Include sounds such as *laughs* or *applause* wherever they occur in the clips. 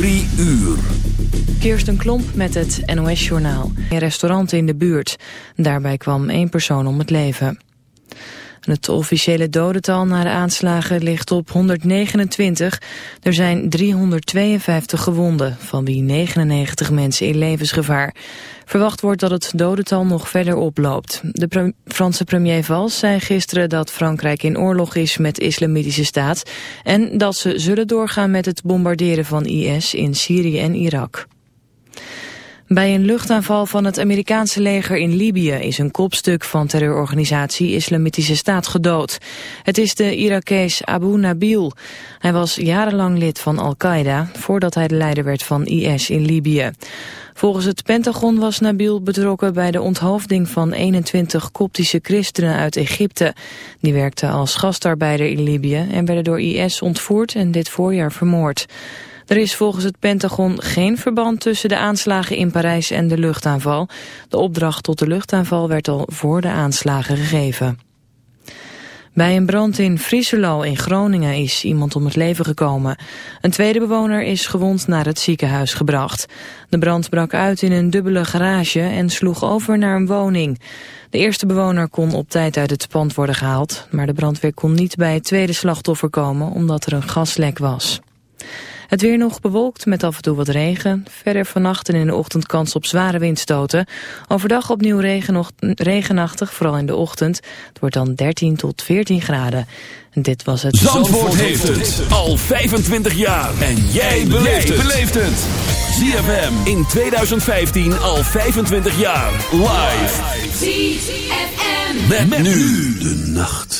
Drie uur. Kirsten Klomp met het NOS-journaal. Een restaurant in de buurt. Daarbij kwam één persoon om het leven. Het officiële dodental na de aanslagen ligt op 129. Er zijn 352 gewonden, van wie 99 mensen in levensgevaar. Verwacht wordt dat het dodental nog verder oploopt. De Franse premier Valls zei gisteren dat Frankrijk in oorlog is met de islamitische staat... en dat ze zullen doorgaan met het bombarderen van IS in Syrië en Irak. Bij een luchtaanval van het Amerikaanse leger in Libië is een kopstuk van terreurorganisatie Islamitische Staat gedood. Het is de Irakees Abu Nabil. Hij was jarenlang lid van Al-Qaeda voordat hij de leider werd van IS in Libië. Volgens het Pentagon was Nabil betrokken bij de onthoofding van 21 koptische christenen uit Egypte. Die werkten als gastarbeider in Libië en werden door IS ontvoerd en dit voorjaar vermoord. Er is volgens het Pentagon geen verband tussen de aanslagen in Parijs en de luchtaanval. De opdracht tot de luchtaanval werd al voor de aanslagen gegeven. Bij een brand in Frieselo in Groningen is iemand om het leven gekomen. Een tweede bewoner is gewond naar het ziekenhuis gebracht. De brand brak uit in een dubbele garage en sloeg over naar een woning. De eerste bewoner kon op tijd uit het pand worden gehaald... maar de brandweer kon niet bij het tweede slachtoffer komen omdat er een gaslek was. Het weer nog bewolkt met af en toe wat regen. Verder vannacht en in de ochtend kans op zware windstoten. Overdag opnieuw regen, regenachtig, vooral in de ochtend. Het wordt dan 13 tot 14 graden. En dit was het... Zandvoort, heeft het al 25 jaar. En jij beleeft het. ZFM in 2015 al 25 jaar. Live. ZFM. met nu de nacht.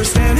understand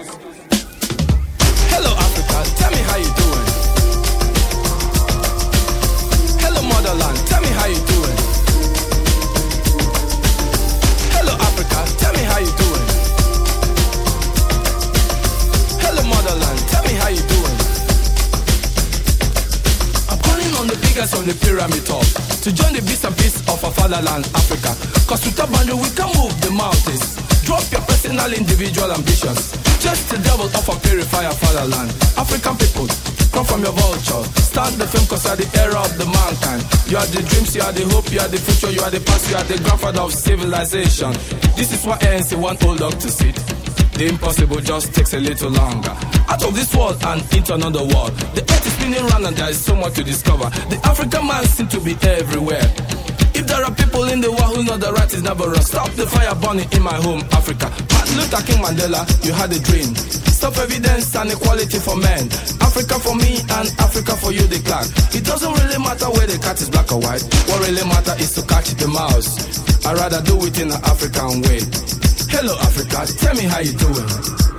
Fatherland, Africa. Cause with a boundary we can move the mountains. Drop your personal, individual ambitions. Just the devil of a purifier fatherland. African people, come from your vulture. Start the film cause you are the era of the mankind. You are the dreams, you are the hope, you are the future, you are the past, you are the grandfather of civilization. This is what ANC want old dog to sit. The impossible just takes a little longer. Out of this world and into another world. The earth is spinning round and there is so much to discover. The African man seems to be everywhere. If there are people in the world who know the right is never wrong, stop the fire burning in my home, Africa. Martin Luther King Mandela, you had a dream. Stop evidence and equality for men. Africa for me and Africa for you, the clan. It doesn't really matter where the cat is black or white. What really matters is to catch the mouse. I'd rather do it in an African way. Hello, Africa, tell me how you doing.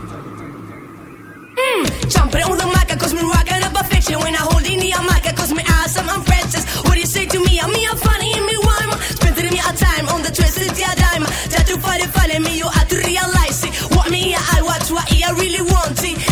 Jumping on the mic, cause me rocking up a fiction when I hold in the mic, cause me awesome, I'm Francis. What do you say to me? I'm me, I'm funny, and me rhyme. Spending me a time on the twisted yeah dime. Try to find it, find me, you have to realize it. What me, I watch, what I really want it.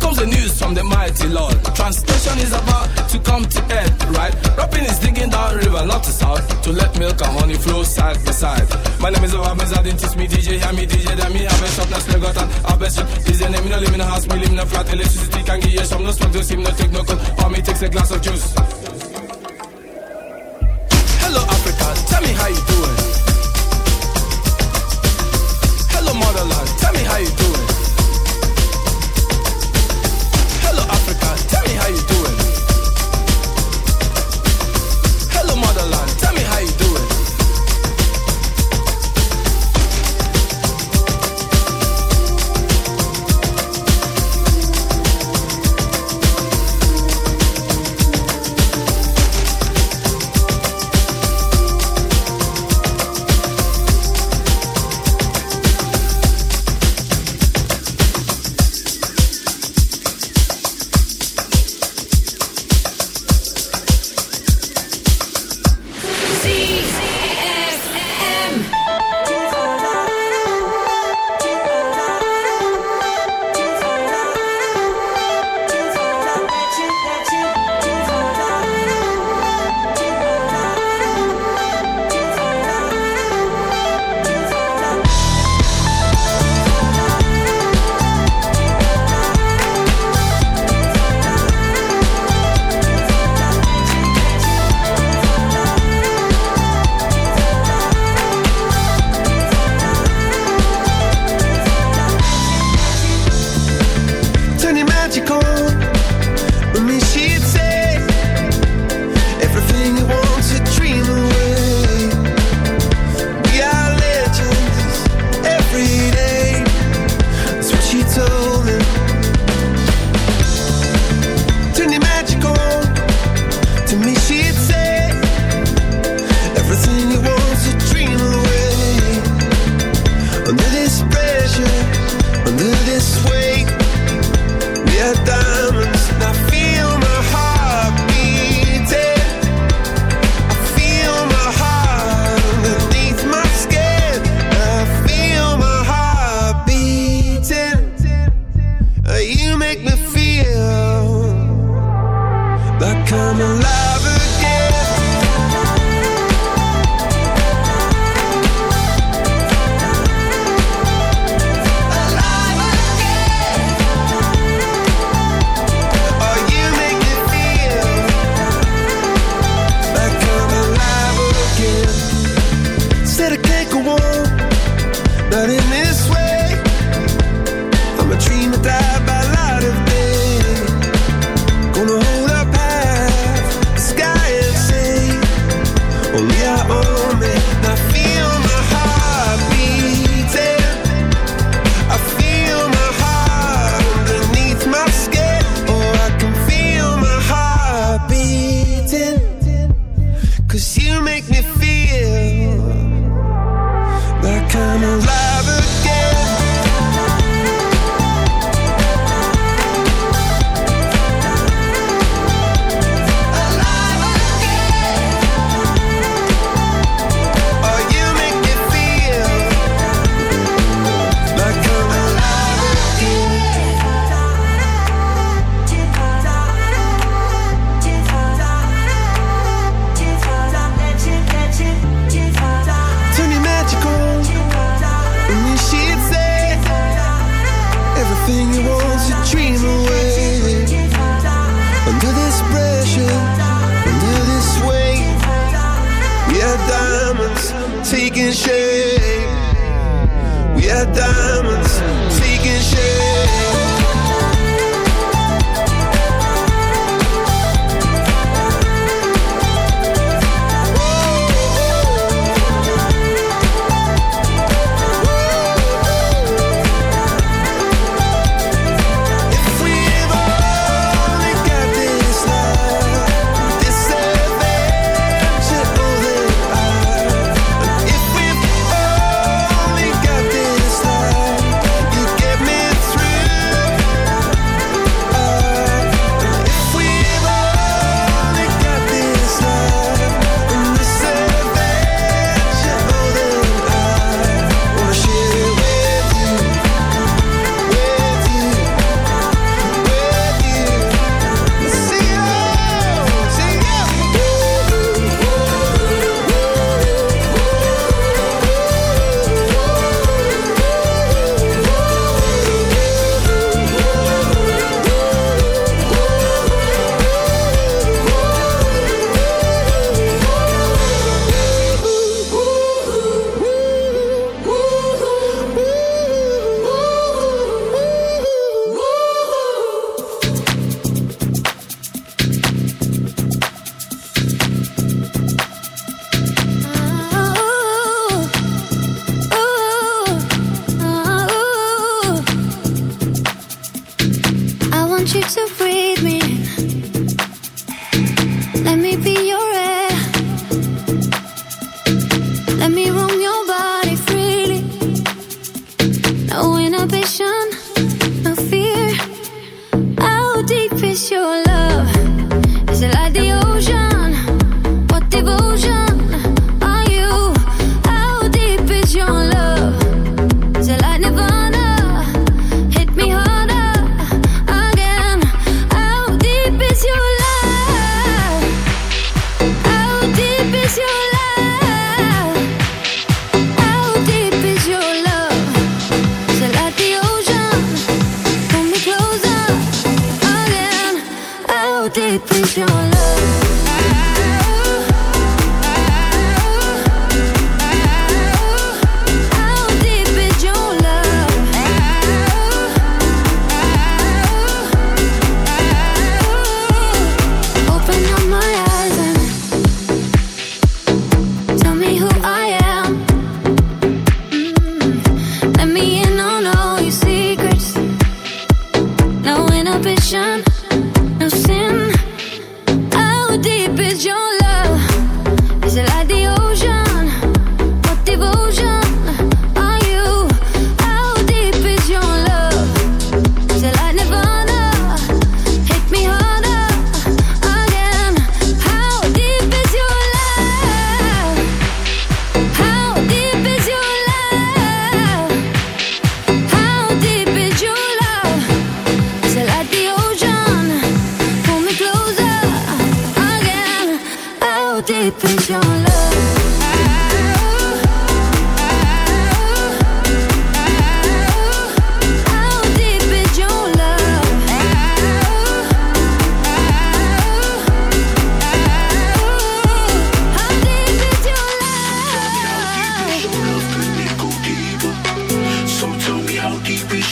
Comes the news from the mighty Lord. Translation is about to come to end, right? Rapping is digging down river, not to south, to let milk and honey flow side by side. My name is Obama, didn't teach me DJ, hear me DJ, then me have a shop, now still got an have a shop. Is the name, me no live in a house, me live in a flat, electricity can give you some, no smoke, no steam, no take no cold, or me takes a glass of juice. Hello Africa, tell me how you doing. Hello motherland, tell me how you doing.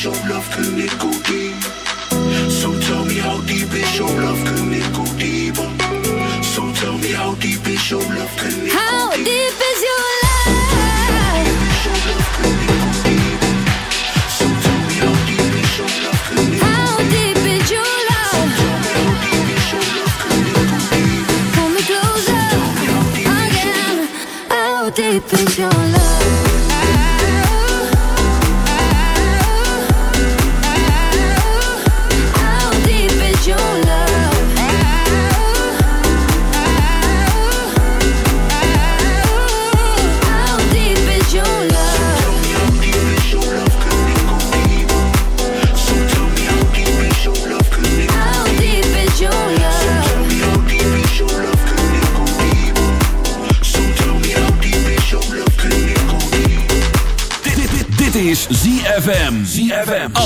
Love can make. So tell me how deep it should love, can it go deep? So tell me how deep is your love, can me. How deep is your love? So tell me how deep is your love, can me. How deep is your love? Come I am How deep is your love.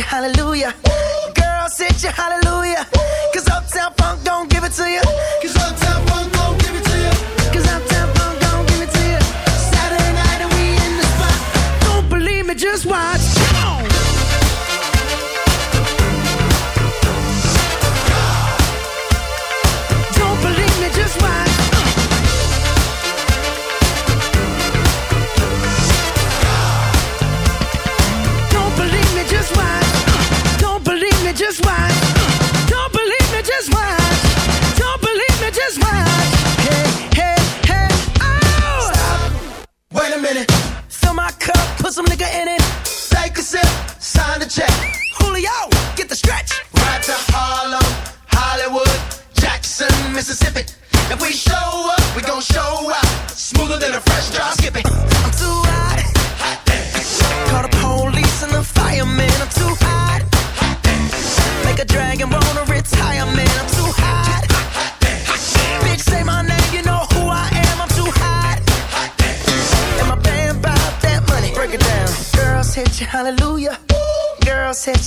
hallelujah.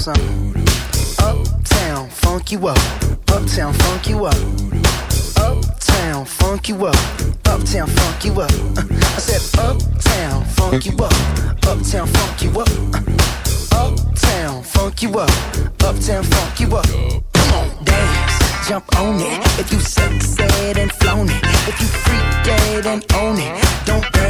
something. Uptown, funk you up. Uptown, funk you up. Uptown, funk you up. Uptown, funk you up. *laughs* I said, Uptown, funk you up. Uptown, funk you up. Uptown, funk you up. Uptown, funk you up. Come on, dance, jump on it. If you sexed and flown it, if you freak freaked and own it, don't dance